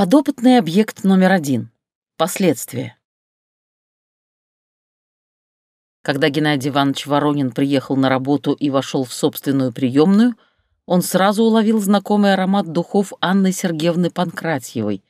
Подопытный объект номер один. Последствия. Когда Геннадий Иванович Воронин приехал на работу и вошел в собственную приемную, он сразу уловил знакомый аромат духов Анны Сергеевны Панкратьевой.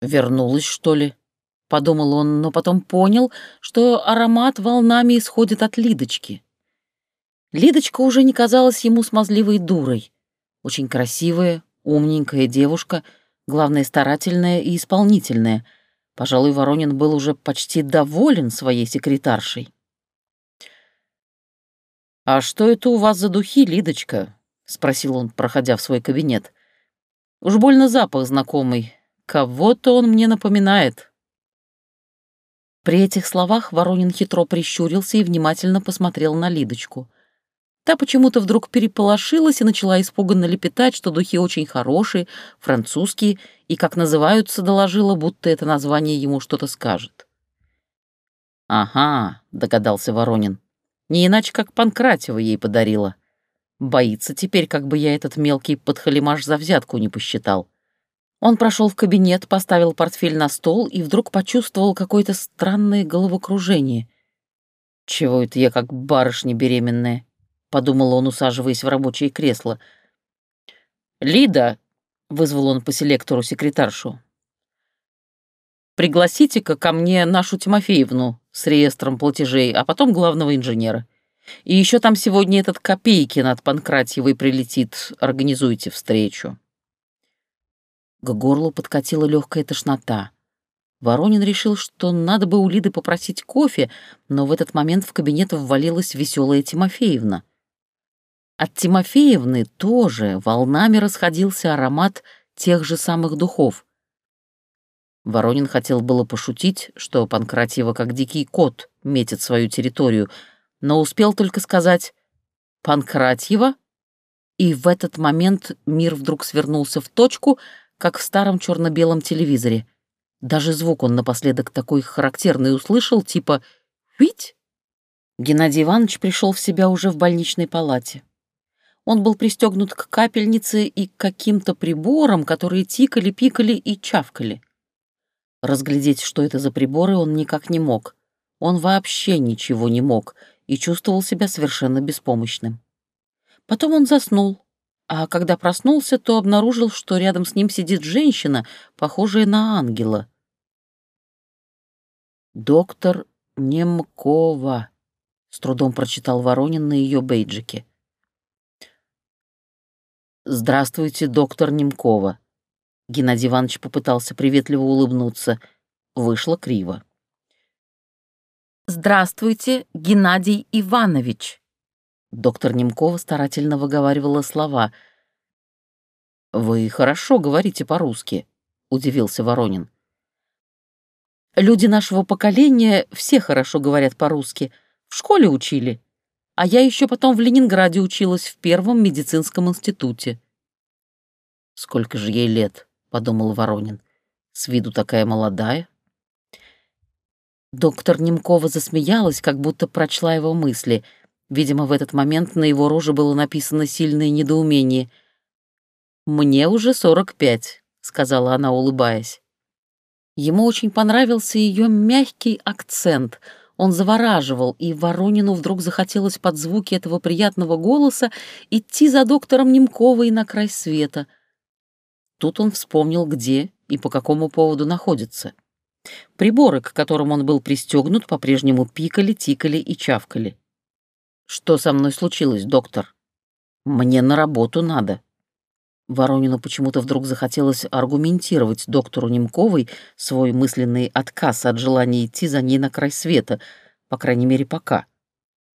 «Вернулась, что ли?» — подумал он, но потом понял, что аромат волнами исходит от Лидочки. Лидочка уже не казалась ему смазливой дурой. Очень красивая, умненькая девушка, главное, старательная и исполнительная. Пожалуй, Воронин был уже почти доволен своей секретаршей. «А что это у вас за духи, Лидочка?» — спросил он, проходя в свой кабинет. «Уж больно запах знакомый. Кого-то он мне напоминает». При этих словах Воронин хитро прищурился и внимательно посмотрел на Лидочку — Та почему-то вдруг переполошилась и начала испуганно лепетать, что духи очень хорошие, французские, и, как называются, доложила, будто это название ему что-то скажет. «Ага», — догадался Воронин, — «не иначе, как Панкратева ей подарила. Боится теперь, как бы я этот мелкий подхалимаш за взятку не посчитал». Он прошел в кабинет, поставил портфель на стол и вдруг почувствовал какое-то странное головокружение. «Чего это я как барышня беременная?» — подумал он, усаживаясь в рабочее кресло. «Лида!» — вызвал он по селектору секретаршу. «Пригласите-ка ко мне нашу Тимофеевну с реестром платежей, а потом главного инженера. И еще там сегодня этот Копейкин от Панкратьевой прилетит. Организуйте встречу». К горлу подкатила легкая тошнота. Воронин решил, что надо бы у Лиды попросить кофе, но в этот момент в кабинет ввалилась веселая Тимофеевна. От Тимофеевны тоже волнами расходился аромат тех же самых духов. Воронин хотел было пошутить, что Панкратьева как дикий кот метит свою территорию, но успел только сказать «Панкратьева?» И в этот момент мир вдруг свернулся в точку, как в старом черно-белом телевизоре. Даже звук он напоследок такой характерный услышал, типа «Вить?». Геннадий Иванович пришел в себя уже в больничной палате. Он был пристегнут к капельнице и к каким-то приборам, которые тикали, пикали и чавкали. Разглядеть, что это за приборы, он никак не мог. Он вообще ничего не мог и чувствовал себя совершенно беспомощным. Потом он заснул, а когда проснулся, то обнаружил, что рядом с ним сидит женщина, похожая на ангела. «Доктор Немкова», — с трудом прочитал Воронин на ее бейджике. «Здравствуйте, доктор Немкова». Геннадий Иванович попытался приветливо улыбнуться. Вышло криво. «Здравствуйте, Геннадий Иванович». Доктор Немкова старательно выговаривала слова. «Вы хорошо говорите по-русски», — удивился Воронин. «Люди нашего поколения все хорошо говорят по-русски. В школе учили», а я еще потом в Ленинграде училась в первом медицинском институте. «Сколько же ей лет?» — подумал Воронин. «С виду такая молодая». Доктор Немкова засмеялась, как будто прочла его мысли. Видимо, в этот момент на его роже было написано сильное недоумение. «Мне уже сорок пять», — сказала она, улыбаясь. Ему очень понравился ее мягкий акцент — он завораживал, и Воронину вдруг захотелось под звуки этого приятного голоса идти за доктором Немковой на край света. Тут он вспомнил, где и по какому поводу находится. Приборы, к которым он был пристегнут, по-прежнему пикали, тикали и чавкали. «Что со мной случилось, доктор? Мне на работу надо». Воронину почему-то вдруг захотелось аргументировать доктору Немковой свой мысленный отказ от желания идти за ней на край света, по крайней мере, пока.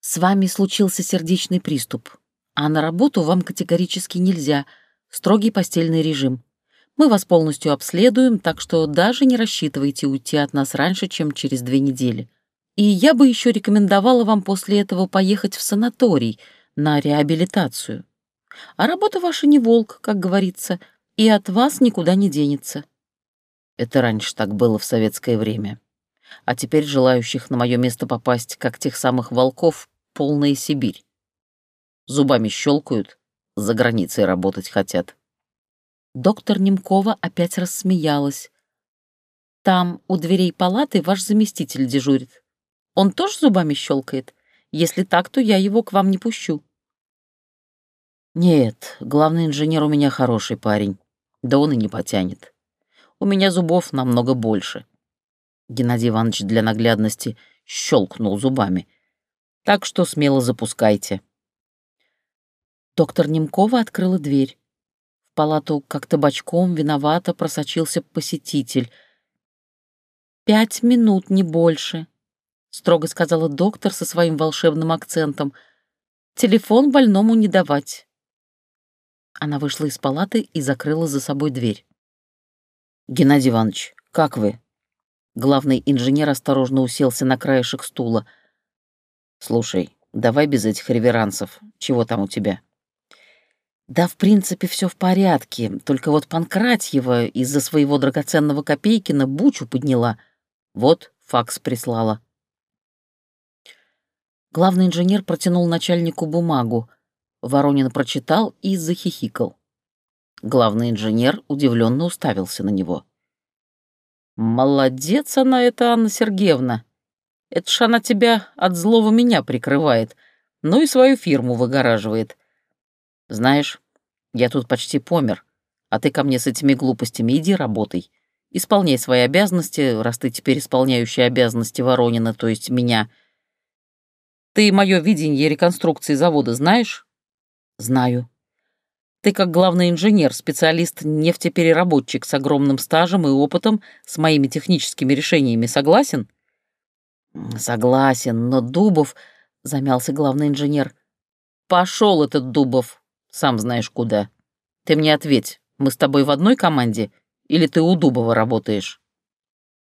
«С вами случился сердечный приступ, а на работу вам категорически нельзя, строгий постельный режим. Мы вас полностью обследуем, так что даже не рассчитывайте уйти от нас раньше, чем через две недели. И я бы еще рекомендовала вам после этого поехать в санаторий на реабилитацию». А работа ваша не волк, как говорится, и от вас никуда не денется. Это раньше так было в советское время. А теперь желающих на мое место попасть, как тех самых волков, полная Сибирь. Зубами щелкают, за границей работать хотят. Доктор Немкова опять рассмеялась. «Там, у дверей палаты, ваш заместитель дежурит. Он тоже зубами щелкает? Если так, то я его к вам не пущу». «Нет, главный инженер у меня хороший парень. Да он и не потянет. У меня зубов намного больше». Геннадий Иванович для наглядности щелкнул зубами. «Так что смело запускайте». Доктор Немкова открыла дверь палату как-то бочком виновато просочился посетитель. «Пять минут, не больше», — строго сказала доктор со своим волшебным акцентом. «Телефон больному не давать». Она вышла из палаты и закрыла за собой дверь. «Геннадий Иванович, как вы?» Главный инженер осторожно уселся на краешек стула. «Слушай, давай без этих реверансов. Чего там у тебя?» Да, в принципе, все в порядке, только вот Панкратьева из-за своего драгоценного Копейкина бучу подняла. Вот, факс прислала. Главный инженер протянул начальнику бумагу. Воронин прочитал и захихикал. Главный инженер удивленно уставился на него. «Молодец она эта, Анна Сергеевна. Это ж она тебя от злого меня прикрывает, ну и свою фирму выгораживает. Знаешь, я тут почти помер, а ты ко мне с этими глупостями иди работай. Исполняй свои обязанности, раз ты теперь исполняющий обязанности Воронина, то есть меня. Ты мое видение реконструкции завода знаешь? Знаю. Ты как главный инженер, специалист, нефтепереработчик с огромным стажем и опытом, с моими техническими решениями согласен? Согласен, но Дубов, замялся главный инженер. Пошел этот Дубов, сам знаешь куда. Ты мне ответь, мы с тобой в одной команде или ты у Дубова работаешь?»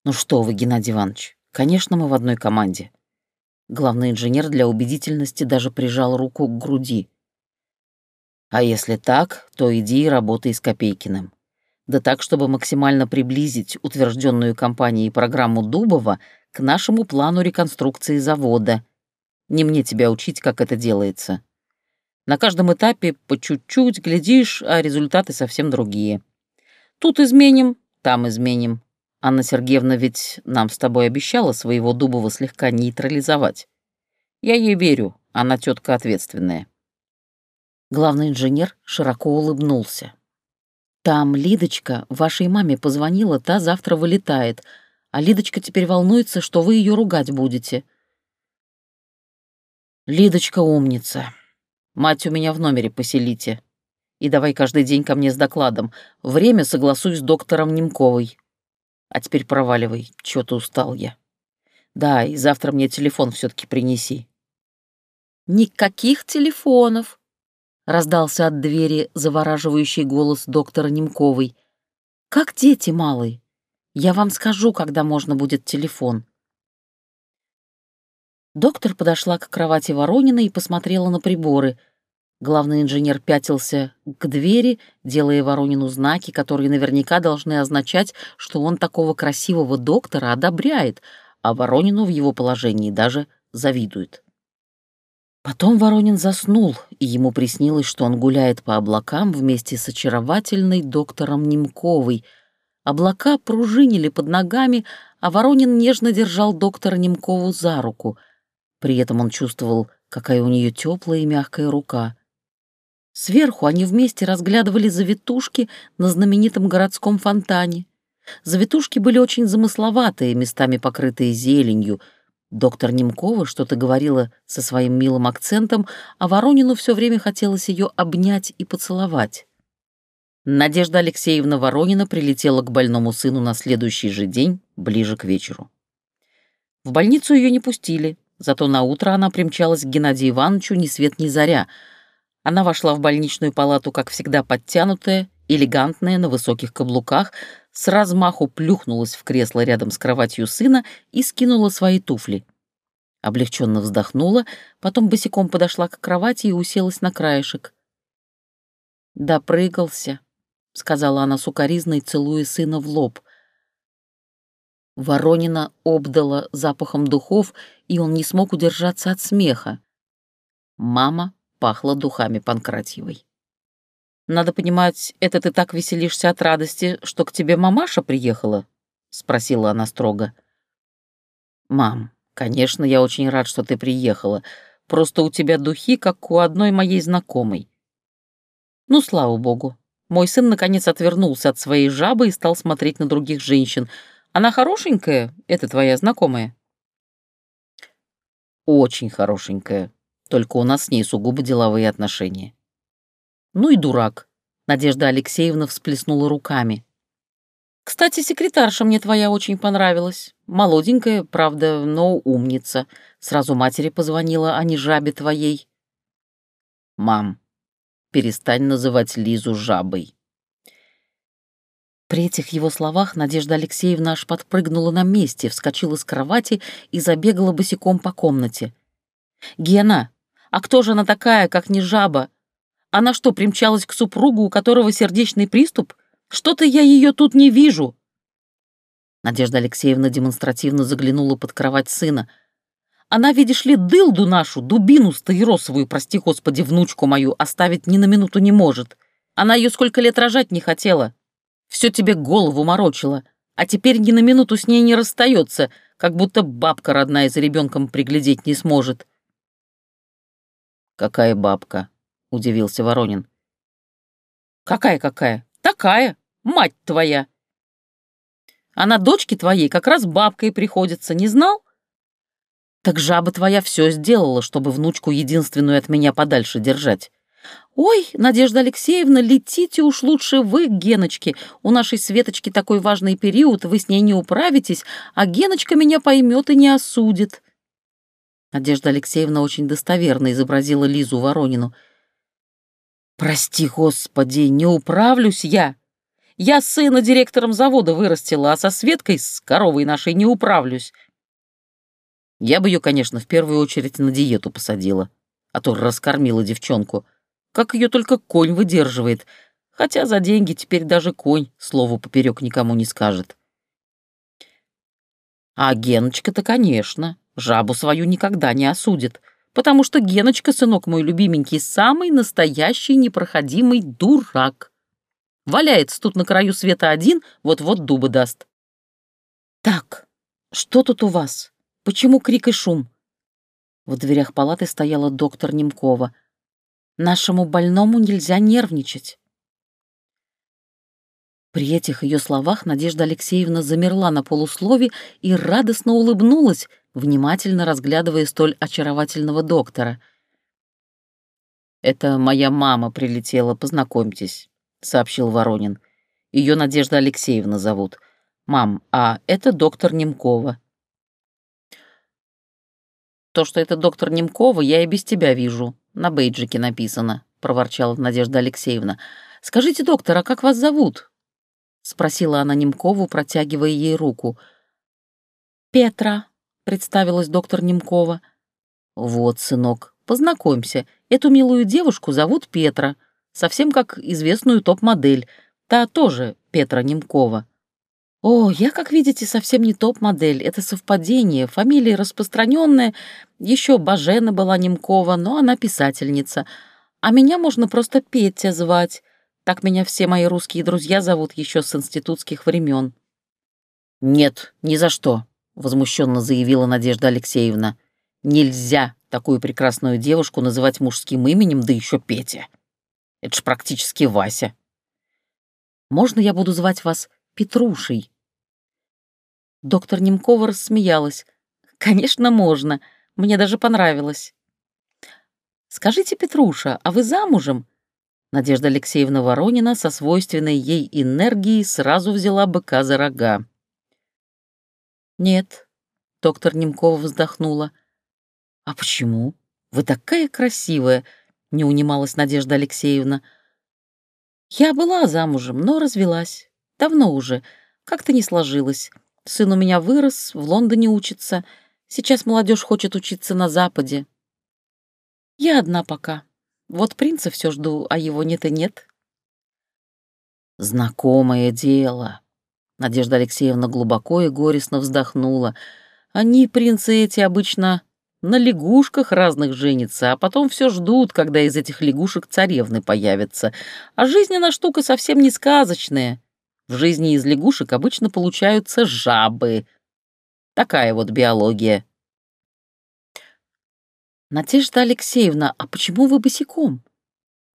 «Ну что вы, Геннадий Иванович, конечно, мы в одной команде». Главный инженер для убедительности даже прижал руку к груди. «А если так, то иди и работай с Копейкиным. Да так, чтобы максимально приблизить утвержденную компанией программу Дубова к нашему плану реконструкции завода. Не мне тебя учить, как это делается. На каждом этапе по чуть-чуть глядишь, а результаты совсем другие. Тут изменим, там изменим. Анна Сергеевна ведь нам с тобой обещала своего Дубова слегка нейтрализовать. Я ей верю, она тетка ответственная. Главный инженер широко улыбнулся. «Там Лидочка вашей маме позвонила, та завтра вылетает, а Лидочка теперь волнуется, что вы ее ругать будете». «Лидочка умница», Мать у меня в номере поселите. И давай каждый день ко мне с докладом. Время согласуй с доктором Немковой. А теперь проваливай, чё-то устал я. Да, и завтра мне телефон все таки принеси». «Никаких телефонов!» — раздался от двери завораживающий голос доктора Немковой. «Как дети малые. Я вам скажу, когда можно будет телефон». Доктор подошла к кровати Воронина и посмотрела на приборы. Главный инженер пятился к двери, делая Воронину знаки, которые наверняка должны означать, что он такого красивого доктора одобряет, а Воронину в его положении даже завидует. Потом Воронин заснул, и ему приснилось, что он гуляет по облакам вместе с очаровательной доктором Немковой. Облака пружинили под ногами, а Воронин нежно держал доктора Немкову за руку — при этом он чувствовал, какая у нее теплая и мягкая рука. Сверху они вместе разглядывали завитушки на знаменитом городском фонтане. Завитушки были очень замысловатые, местами покрытые зеленью. Доктор Немкова что-то говорила со своим милым акцентом, а Воронину все время хотелось ее обнять и поцеловать. Надежда Алексеевна Воронина прилетела к больному сыну на следующий же день, ближе к вечеру. В больницу ее не пустили, Зато на утро она примчалась к Геннадию Ивановичу ни свет ни заря. Она вошла в больничную палату, как всегда, подтянутая, элегантная, на высоких каблуках, с размаху плюхнулась в кресло рядом с кроватью сына и скинула свои туфли. Облегченно вздохнула, потом босиком подошла к кровати и уселась на краешек. «Допрыгался», — сказала она сукоризной, целуя сына в лоб — Воронина обдала запахом духов, и он не смог удержаться от смеха. Мама пахла духами Панкратьевой. Надо понимать, это ты так веселишься от радости, что к тебе мамаша приехала?» — спросила она строго. «Мам, конечно, я очень рад, что ты приехала. Просто у тебя духи, как у одной моей знакомой». «Ну, слава богу. Мой сын, наконец, отвернулся от своей жабы и стал смотреть на других женщин. Она хорошенькая, это твоя знакомая?» «Очень хорошенькая. Только у нас с ней сугубо деловые отношения». «Ну и дурак», — Надежда Алексеевна всплеснула руками. «Кстати, секретарша мне твоя очень понравилась. Молоденькая, правда, но умница. Сразу матери позвонила, а не жабе твоей». «Мам, перестань называть Лизу жабой». При этих его словах Надежда Алексеевна аж подпрыгнула на месте, вскочила с кровати и забегала босиком по комнате. «Гена, а кто же она такая, как не жаба? Она что, примчалась к супругу, у которого сердечный приступ? Что-то я ее тут не вижу!» Надежда Алексеевна демонстративно заглянула под кровать сына. «Она, видишь ли, дылду нашу, дубину стаиросовую, прости господи, внучку мою, оставить ни на минуту не может. Она ее сколько лет рожать не хотела. Все тебе голову морочила, а теперь ни на минуту с ней не расстается, как будто бабка родная за ребенком приглядеть не сможет». «Какая бабка?» — удивился Воронин. «Какая-какая? Такая, мать твоя!» Она дочке твоей как раз бабкой приходится, не знал? Так жаба твоя все сделала, чтобы внучку единственную от меня подальше держать. Ой, Надежда Алексеевна, летите уж лучше вы к Геночке. У нашей Светочки такой важный период, вы с ней не управитесь, а Геночка меня поймет и не осудит. Надежда Алексеевна очень достоверно изобразила Лизу Воронину — Прости, Господи, не управлюсь я. Я сына директором завода вырастила, а со Светкой, с коровой нашей, не управлюсь. Я бы ее, конечно, в первую очередь на диету посадила, а то раскормила девчонку. Как ее только конь выдерживает, хотя за деньги теперь даже конь слову поперек никому не скажет. А Геночка-то, конечно, жабу свою никогда не осудит — потому что Геночка, сынок мой любименький, самый настоящий непроходимый дурак. Валяется тут на краю света один, вот-вот дубы даст. Так, что тут у вас? Почему крик и шум? В дверях палаты стояла доктор Немкова. Нашему больному нельзя нервничать. При этих ее словах Надежда Алексеевна замерла на полуслове и радостно улыбнулась, внимательно разглядывая столь очаровательного доктора. «Это моя мама прилетела, познакомьтесь», — сообщил Воронин. Ее Надежда Алексеевна зовут. Мам, а это доктор Немкова». «То, что это доктор Немкова, я и без тебя вижу. На бейджике написано», — проворчала Надежда Алексеевна. «Скажите, доктор, а как вас зовут?» — спросила она Немкову, протягивая ей руку. «Петра», — представилась доктор Немкова. «Вот, сынок, познакомься. Эту милую девушку зовут Петра, совсем как известную топ-модель. Та тоже Петра Немкова». «О, я, как видите, совсем не топ-модель. Это совпадение. Фамилия распространенная. Еще Бажена была Немкова, но она писательница. А меня можно просто Петя звать. Так меня все мои русские друзья зовут еще с институтских времен. «Нет, ни за что», — возмущенно заявила Надежда Алексеевна. «Нельзя такую прекрасную девушку называть мужским именем, да еще Петя. Это ж практически Вася». «Можно я буду звать вас Петрушей?» Доктор Немкова рассмеялась. «Конечно, можно. Мне даже понравилось». «Скажите, Петруша, а вы замужем?» Надежда Алексеевна Воронина со свойственной ей энергией сразу взяла быка за рога. «Нет», — доктор Немкова вздохнула. «А почему? Вы такая красивая», — не унималась Надежда Алексеевна. «Я была замужем, но развелась. Давно уже. Как-то не сложилось. Сын у меня вырос, в Лондоне учится. Сейчас молодежь хочет учиться на Западе. Я одна пока». Вот принца все жду, а его нет и нет. Знакомое дело. Надежда Алексеевна глубоко и горестно вздохнула. Они, принцы эти, обычно На лягушках разных женится, а потом все ждут, когда из этих лягушек царевны появятся. А жизнь она штука совсем не сказочная. В жизни из лягушек обычно получаются жабы. Такая вот биология. «Надежда Алексеевна, а почему вы босиком?»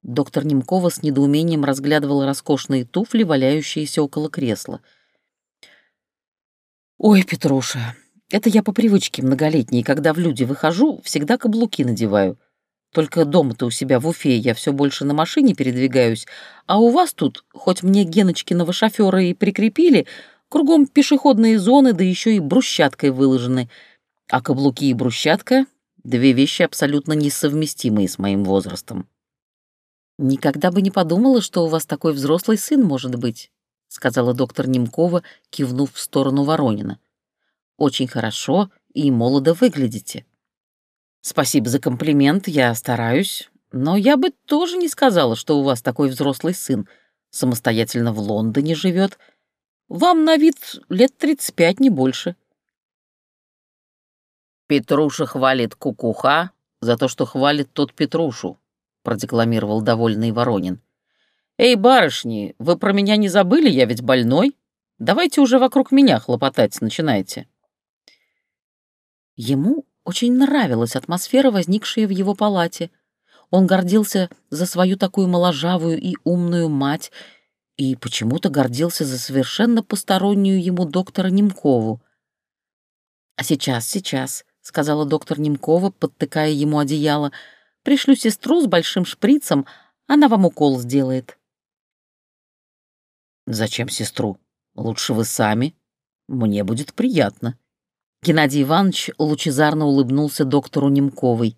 Доктор Немкова с недоумением разглядывала роскошные туфли, валяющиеся около кресла. «Ой, Петруша, это я по привычке многолетней, когда в люди выхожу, всегда каблуки надеваю. Только дома-то у себя в Уфе я все больше на машине передвигаюсь, а у вас тут, хоть мне Геночкиного шофера и прикрепили, кругом пешеходные зоны, да еще и брусчаткой выложены. А каблуки и брусчатка — две вещи абсолютно несовместимые с моим возрастом. «Никогда бы не подумала, что у вас такой взрослый сын может быть», — сказала доктор Немкова, кивнув в сторону Воронина очень хорошо и молодо выглядите. Спасибо за комплимент, я стараюсь, но я бы тоже не сказала, что у вас такой взрослый сын, самостоятельно в Лондоне живет. Вам на вид лет 35, не больше. Петруша хвалит кукуха за то, что хвалит тот Петрушу, продекламировал довольный Воронин. «Эй, барышни, вы про меня не забыли? Я ведь больной. Давайте уже вокруг меня хлопотать начинайте». Ему очень нравилась атмосфера, возникшая в его палате. Он гордился за свою такую моложавую и умную мать и почему-то гордился за совершенно постороннюю ему доктора Немкову. «А сейчас, сейчас», — сказала доктор Немкова, подтыкая ему одеяло, «пришлю сестру с большим шприцем, она вам укол сделает». «Зачем сестру? Лучше вы сами. Мне будет приятно», Геннадий Иванович лучезарно улыбнулся доктору Немковой.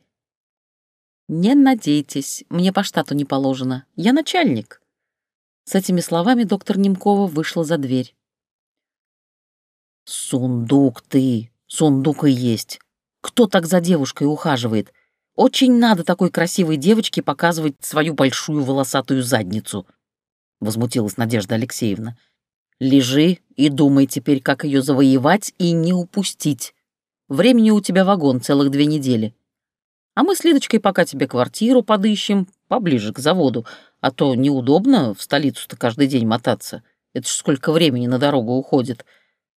«Не надейтесь, мне по штату не положено. Я начальник». С этими словами доктор Немкова вышла за дверь. «Сундук ты, сундук и есть. Кто так за девушкой ухаживает? Очень надо такой красивой девочке показывать свою большую волосатую задницу», — возмутилась Надежда Алексеевна. Лежи и думай теперь, как ее завоевать и не упустить. Времени у тебя вагон целых две недели. А мы с Лидочкой пока тебе квартиру подыщем поближе к заводу, а то неудобно в столицу-то каждый день мотаться. Это ж сколько времени на дорогу уходит.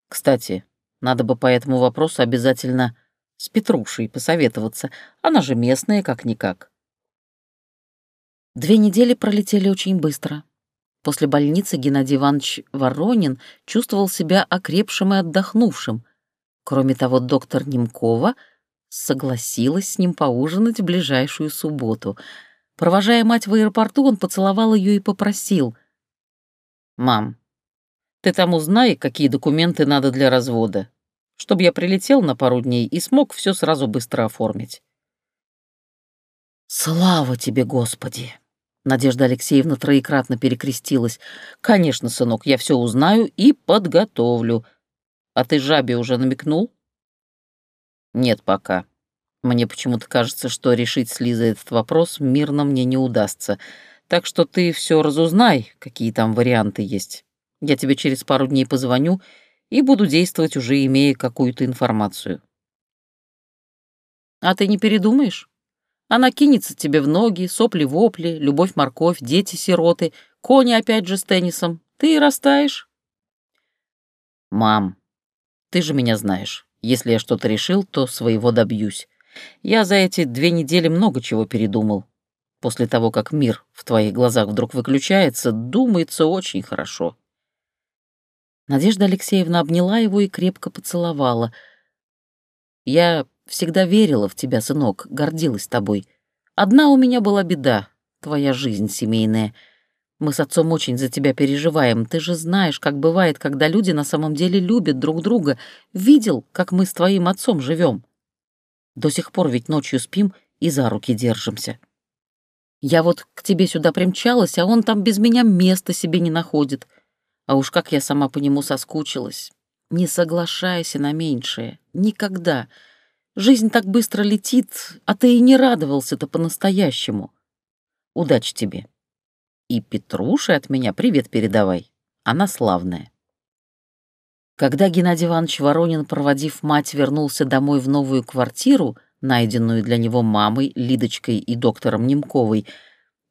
Кстати, надо бы по этому вопросу обязательно с Петрушей посоветоваться. Она же местная, как-никак. Две недели пролетели очень быстро. После больницы Геннадий Иванович Воронин чувствовал себя окрепшим и отдохнувшим. Кроме того, доктор Немкова согласилась с ним поужинать в ближайшую субботу. Провожая мать в аэропорту, он поцеловал ее и попросил. «Мам, ты там узнай, какие документы надо для развода, чтобы я прилетел на пару дней и смог все сразу быстро оформить». «Слава тебе, Господи!» Надежда Алексеевна троекратно перекрестилась. «Конечно, сынок, я все узнаю и подготовлю. А ты жабе уже намекнул?» «Нет пока. Мне почему-то кажется, что решить с Лизой этот вопрос мирно мне не удастся. Так что ты все разузнай, какие там варианты есть. Я тебе через пару дней позвоню и буду действовать, уже имея какую-то информацию». «А ты не передумаешь?» Она кинется тебе в ноги, сопли-вопли, любовь-морковь, дети-сироты, кони опять же с теннисом. Ты и растаешь. Мам, ты же меня знаешь. Если я что-то решил, то своего добьюсь. Я за эти две недели много чего передумал. После того, как мир в твоих глазах вдруг выключается, думается очень хорошо. Надежда Алексеевна обняла его и крепко поцеловала. «Я Всегда верила в тебя, сынок, гордилась тобой. Одна у меня была беда, твоя жизнь семейная. Мы с отцом очень за тебя переживаем. Ты же знаешь, как бывает, когда люди на самом деле любят друг друга. Видел, как мы с твоим отцом живем. До сих пор ведь ночью спим и за руки держимся. Я вот к тебе сюда примчалась, а он там без меня места себе не находит. А уж как я сама по нему соскучилась. Не соглашайся на меньшее. Никогда. Жизнь так быстро летит, а ты и не радовался-то по-настоящему. Удачи тебе. И Петруше от меня привет передавай. Она славная. Когда Геннадий Иванович Воронин, проводив мать, вернулся домой в новую квартиру, найденную для него мамой, Лидочкой и доктором Немковой,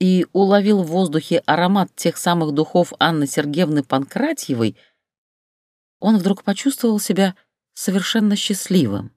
и уловил в воздухе аромат тех самых духов Анны Сергеевны Панкратьевой, он вдруг почувствовал себя совершенно счастливым.